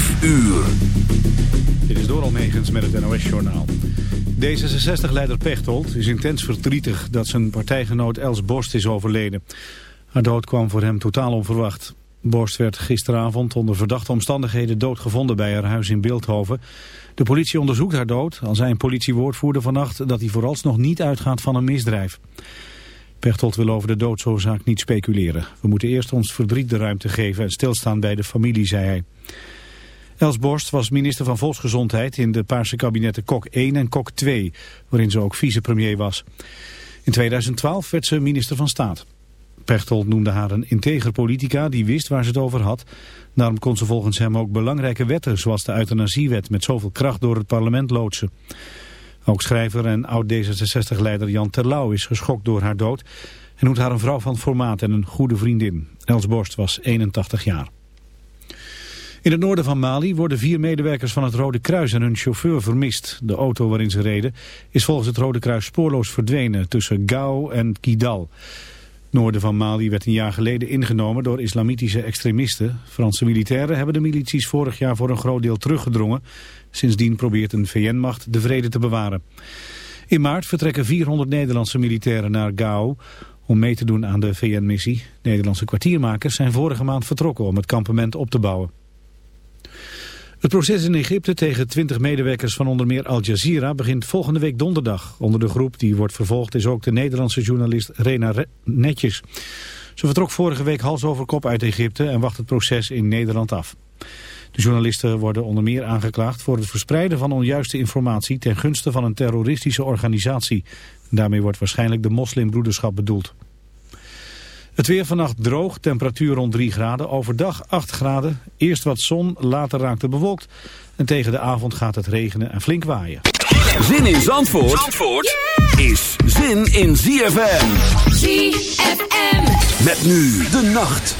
5 uur. Dit is door Almegens met het NOS-journaal. D66-leider Pechtold is intens verdrietig dat zijn partijgenoot Els Borst is overleden. Haar dood kwam voor hem totaal onverwacht. Borst werd gisteravond onder verdachte omstandigheden doodgevonden bij haar huis in Beeldhoven. De politie onderzoekt haar dood, al zei een politiewoordvoerder vannacht dat hij vooralsnog niet uitgaat van een misdrijf. Pechtold wil over de doodsoorzaak niet speculeren. We moeten eerst ons verdriet de ruimte geven en stilstaan bij de familie, zei hij. Els Borst was minister van Volksgezondheid in de Paarse kabinetten Kok 1 en Kok 2, waarin ze ook vicepremier was. In 2012 werd ze minister van Staat. Pechtold noemde haar een integer politica die wist waar ze het over had. Daarom kon ze volgens hem ook belangrijke wetten, zoals de euthanasiewet, met zoveel kracht door het parlement loodsen. Ook schrijver en oud-D66-leider Jan Terlouw is geschokt door haar dood. en noemt haar een vrouw van formaat en een goede vriendin. Els Borst was 81 jaar. In het noorden van Mali worden vier medewerkers van het Rode Kruis en hun chauffeur vermist. De auto waarin ze reden is volgens het Rode Kruis spoorloos verdwenen tussen Gao en Kidal. Het noorden van Mali werd een jaar geleden ingenomen door islamitische extremisten. Franse militairen hebben de milities vorig jaar voor een groot deel teruggedrongen. Sindsdien probeert een VN-macht de vrede te bewaren. In maart vertrekken 400 Nederlandse militairen naar Gao om mee te doen aan de VN-missie. Nederlandse kwartiermakers zijn vorige maand vertrokken om het kampement op te bouwen. Het proces in Egypte tegen 20 medewerkers van onder meer Al Jazeera begint volgende week donderdag. Onder de groep die wordt vervolgd is ook de Nederlandse journalist Rena Netjes. Ze vertrok vorige week hals over kop uit Egypte en wacht het proces in Nederland af. De journalisten worden onder meer aangeklaagd voor het verspreiden van onjuiste informatie ten gunste van een terroristische organisatie. Daarmee wordt waarschijnlijk de moslimbroederschap bedoeld. Het weer vannacht droog, temperatuur rond 3 graden. Overdag 8 graden. Eerst wat zon, later raakt het bewolkt. En tegen de avond gaat het regenen en flink waaien. Zin in Zandvoort, Zandvoort is zin in ZFM. ZFM. Met nu de nacht.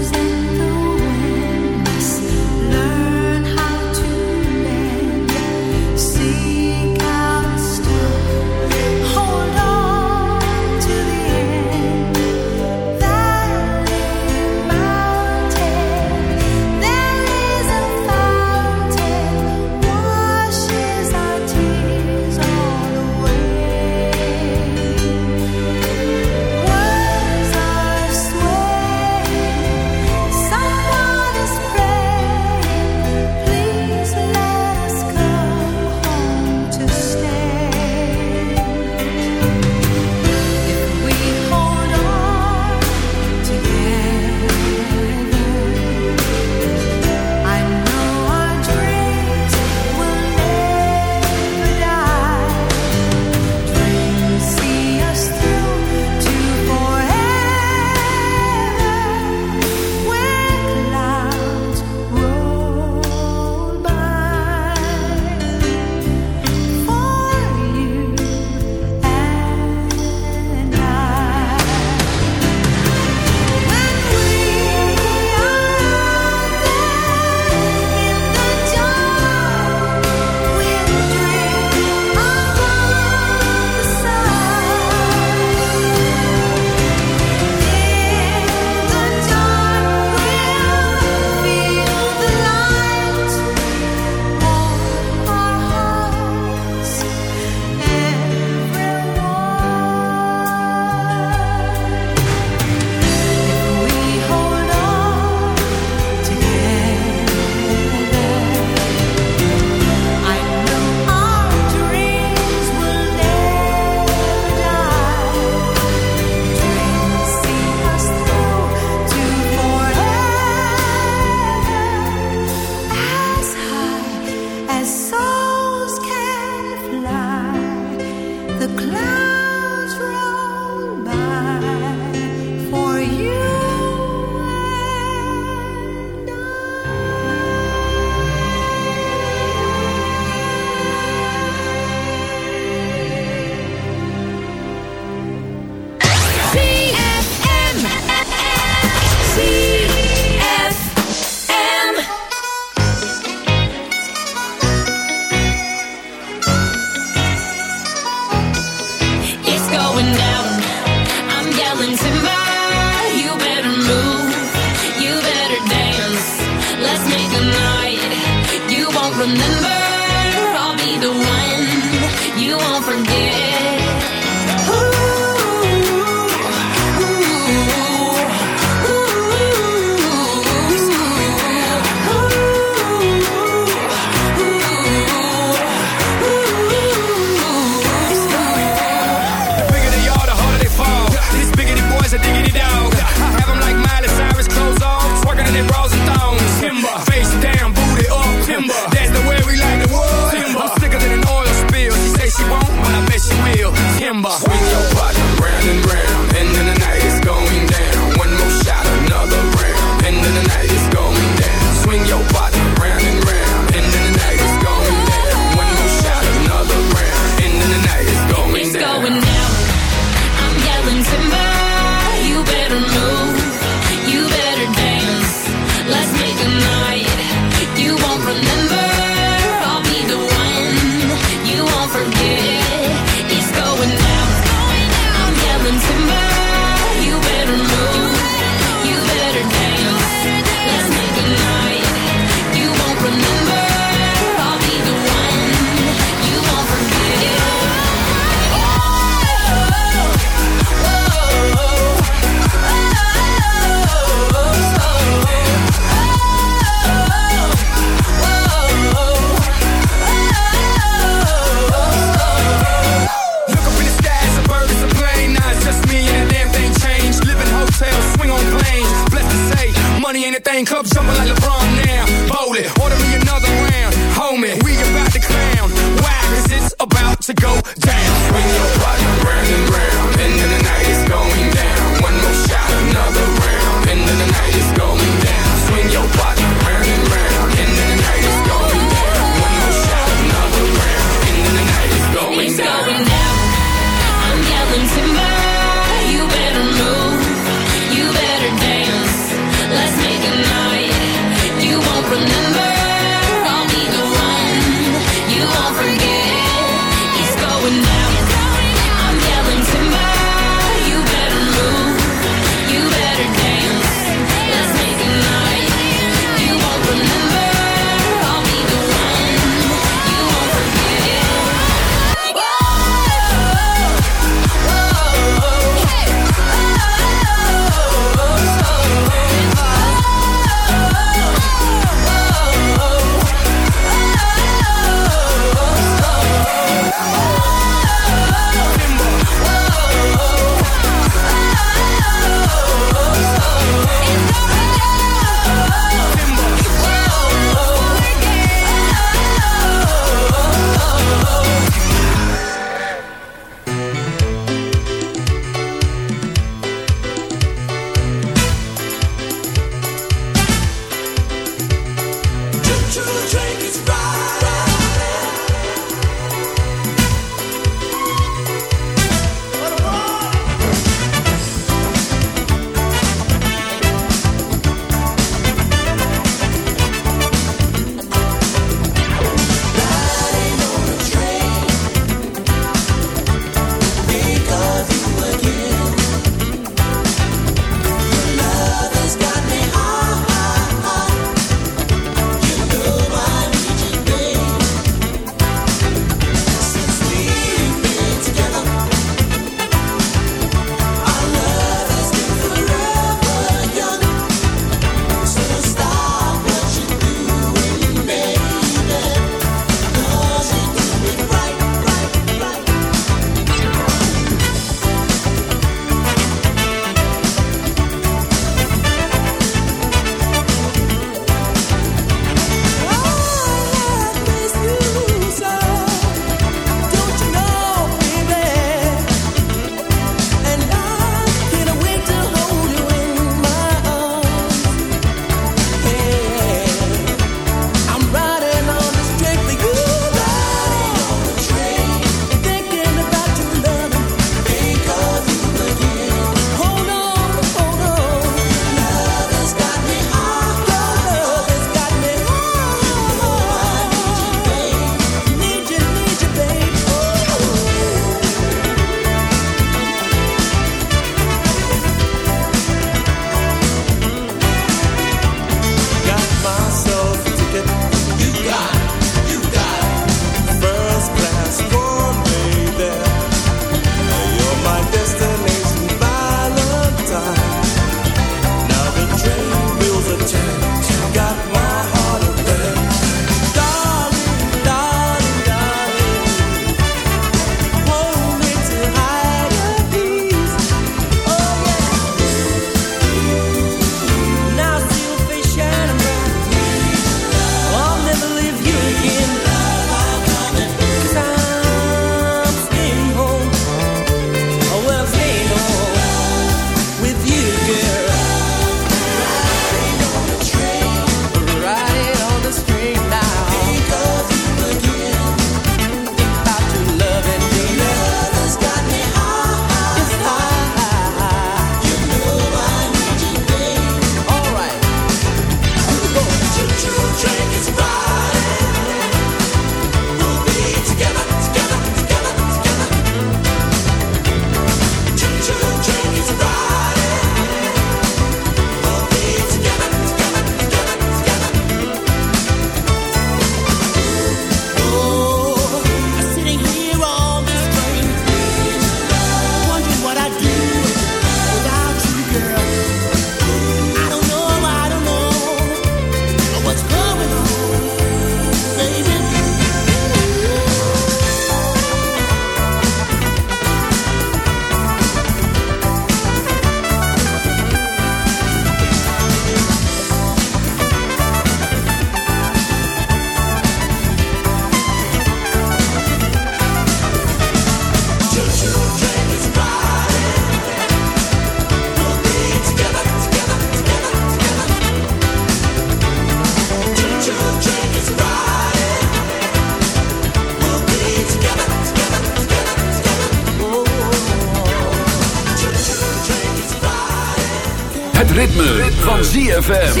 ZFM.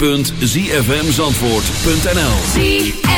www.zfmzandvoort.nl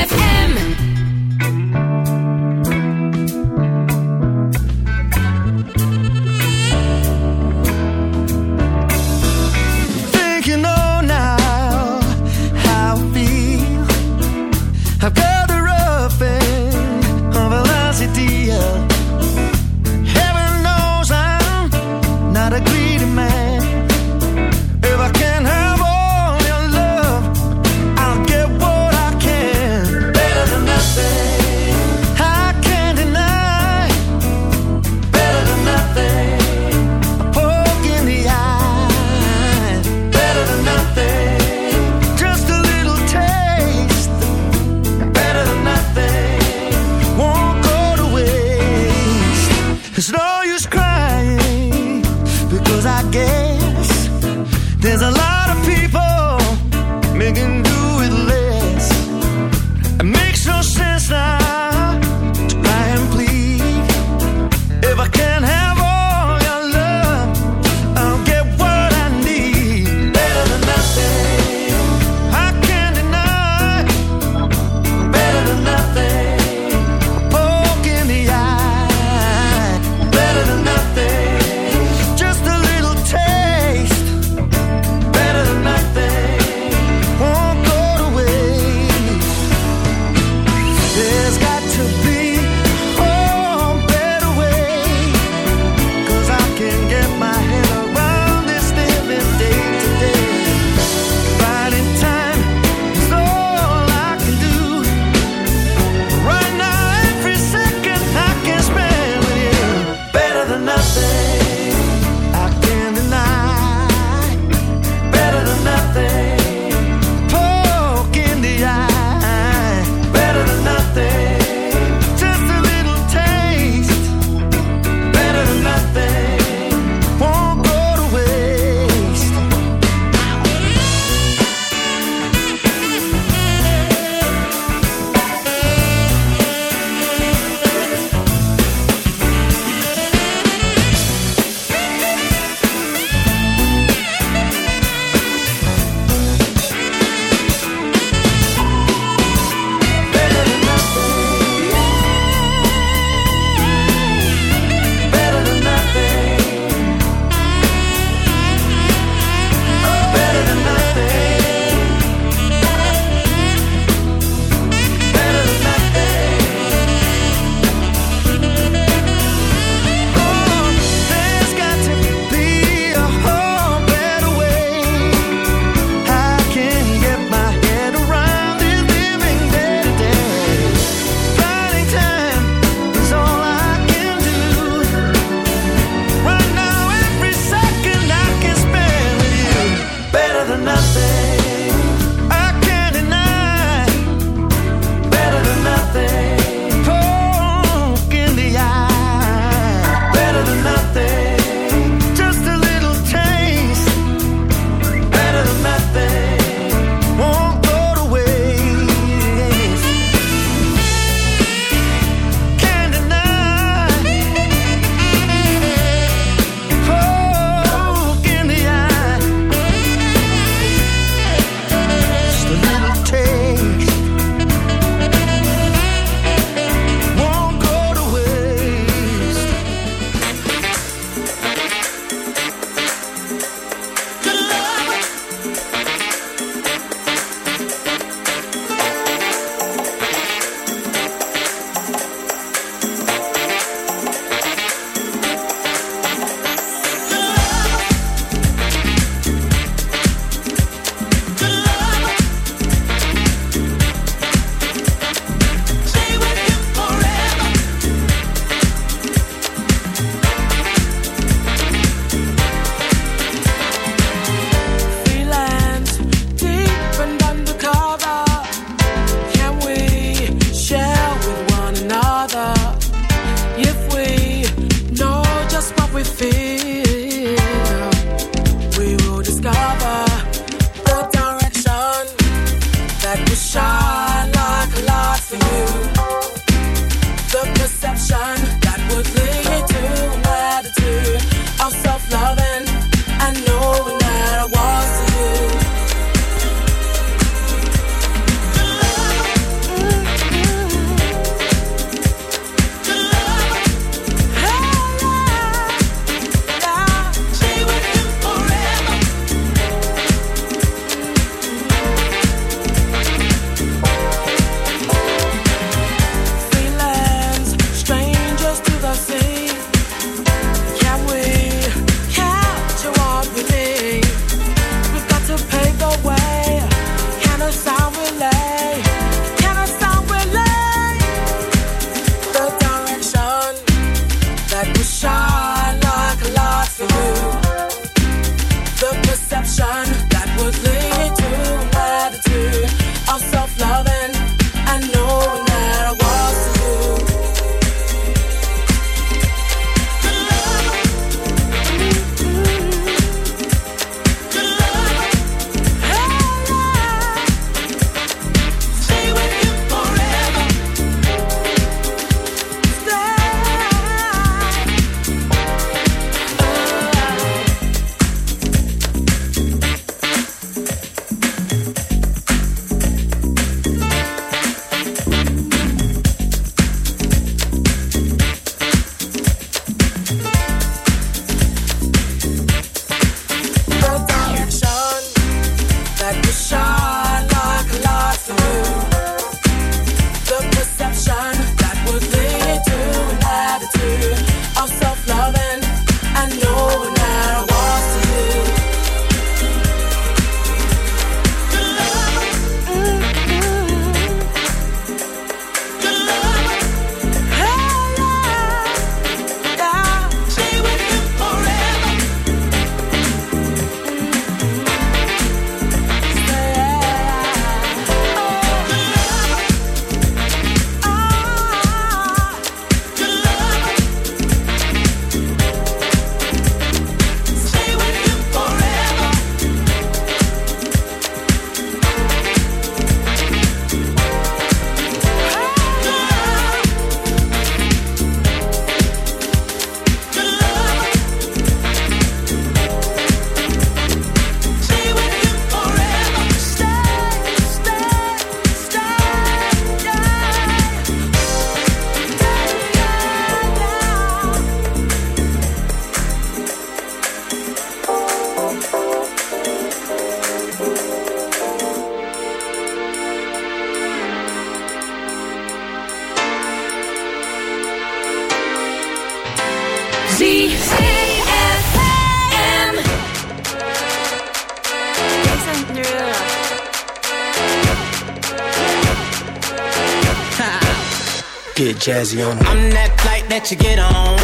jazzy on. I'm that flight that you get on.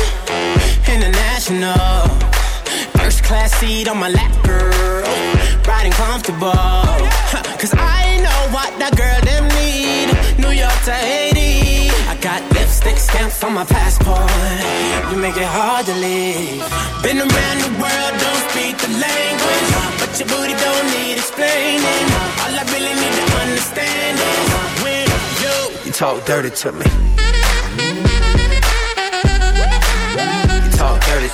International. First class seat on my lap, girl. Riding comfortable. Cause I know what that girl them need. New York to Haiti. I got lipstick stamps on my passport. You make it hard to leave. Been around the world, don't speak the language. But your booty don't need explaining. All I really need to understand is when you, you talk dirty to me.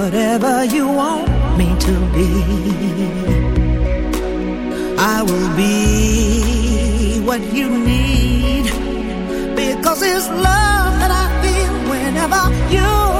whatever you want me to be. I will be what you need because it's love that I feel whenever you.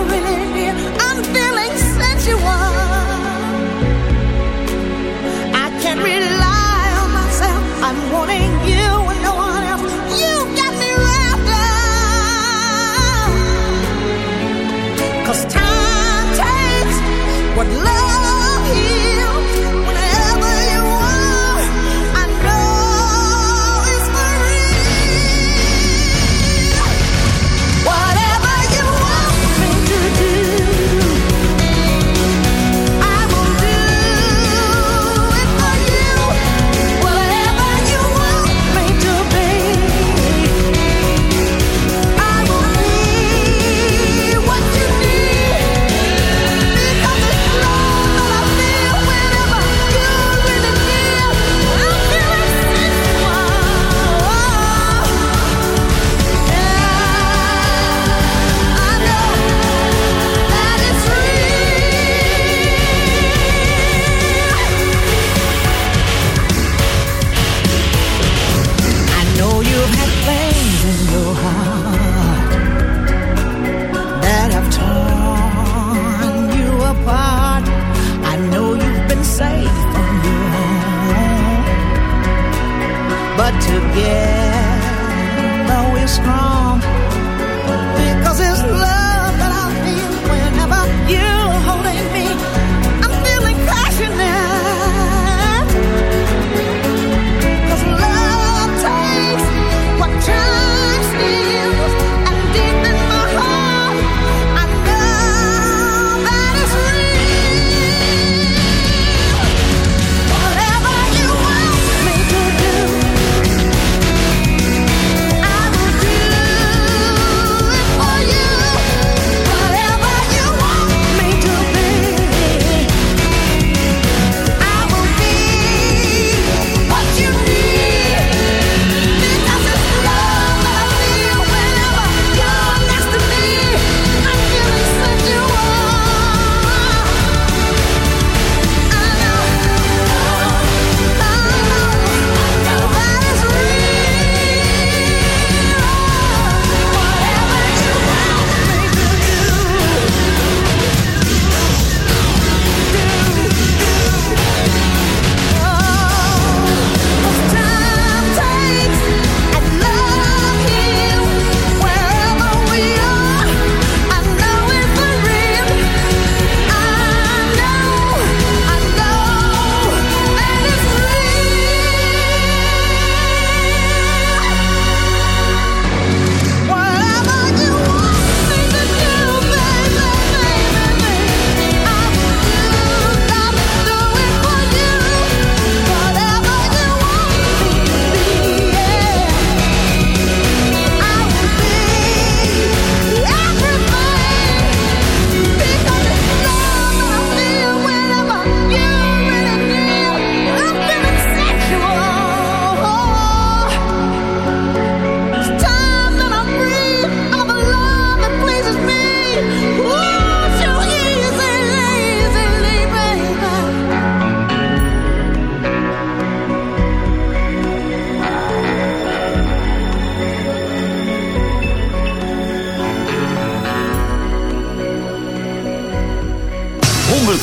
together, though we're strong.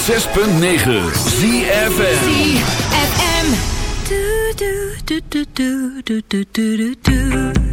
6.9, Zie FM. 106.9 ZFM ZFM do do do do do do do do do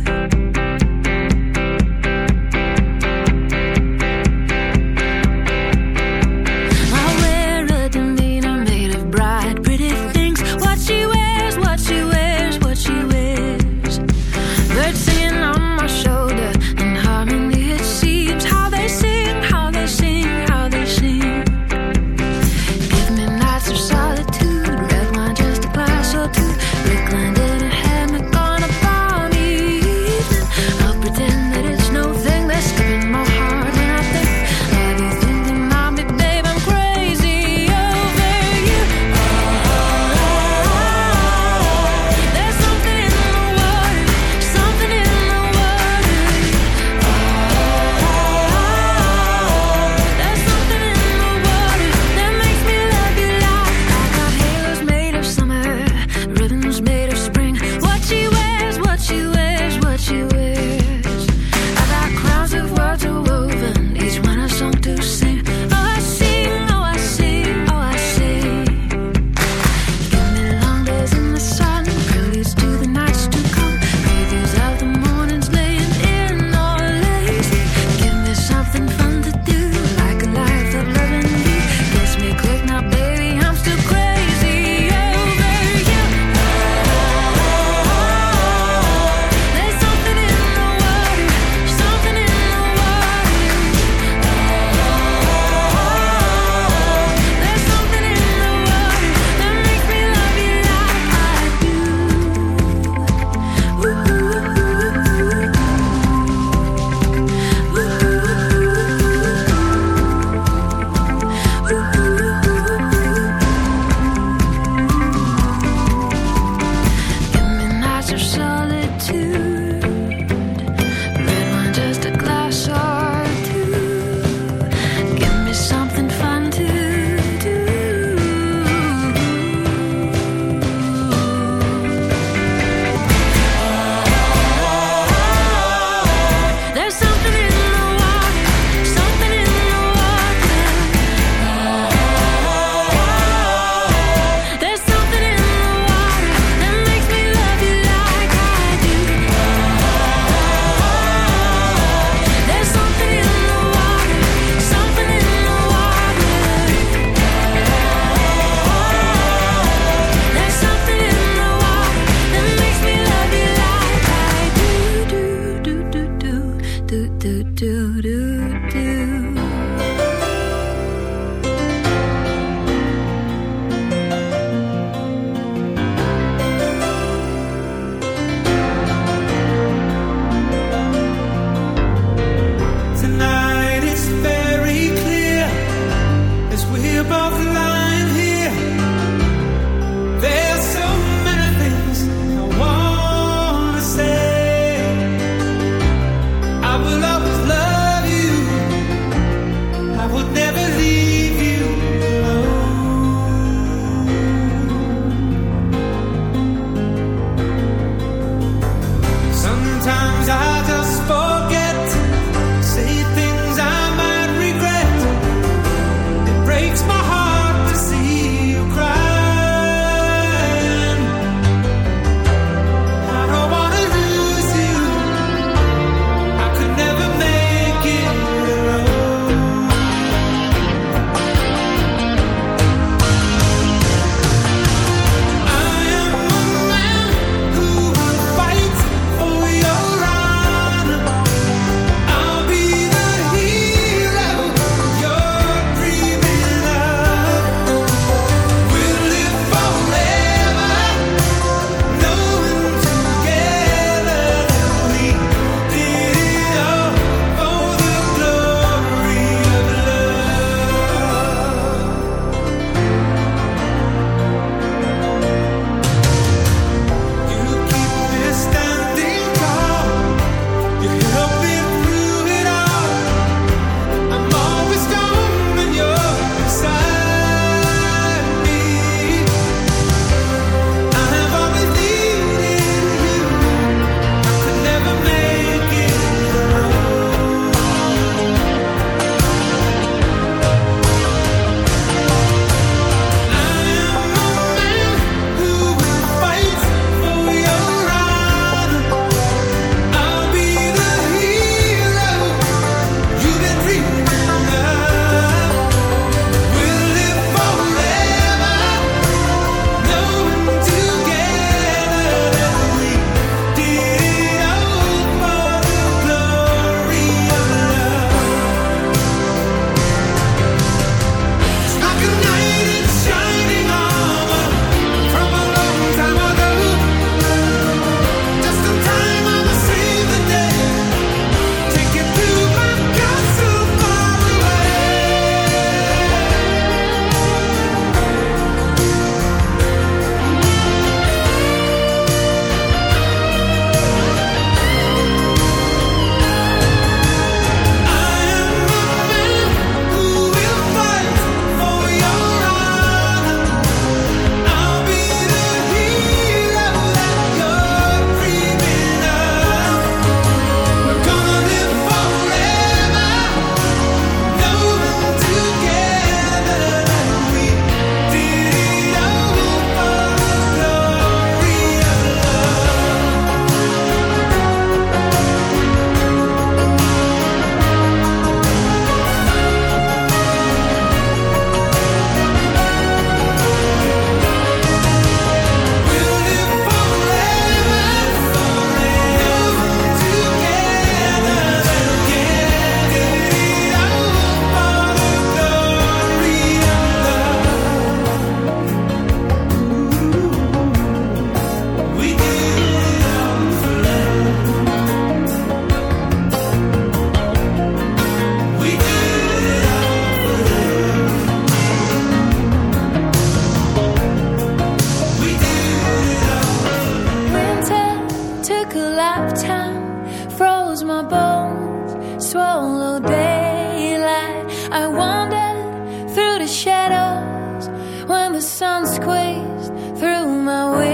shadows when the sun squeezed through my window.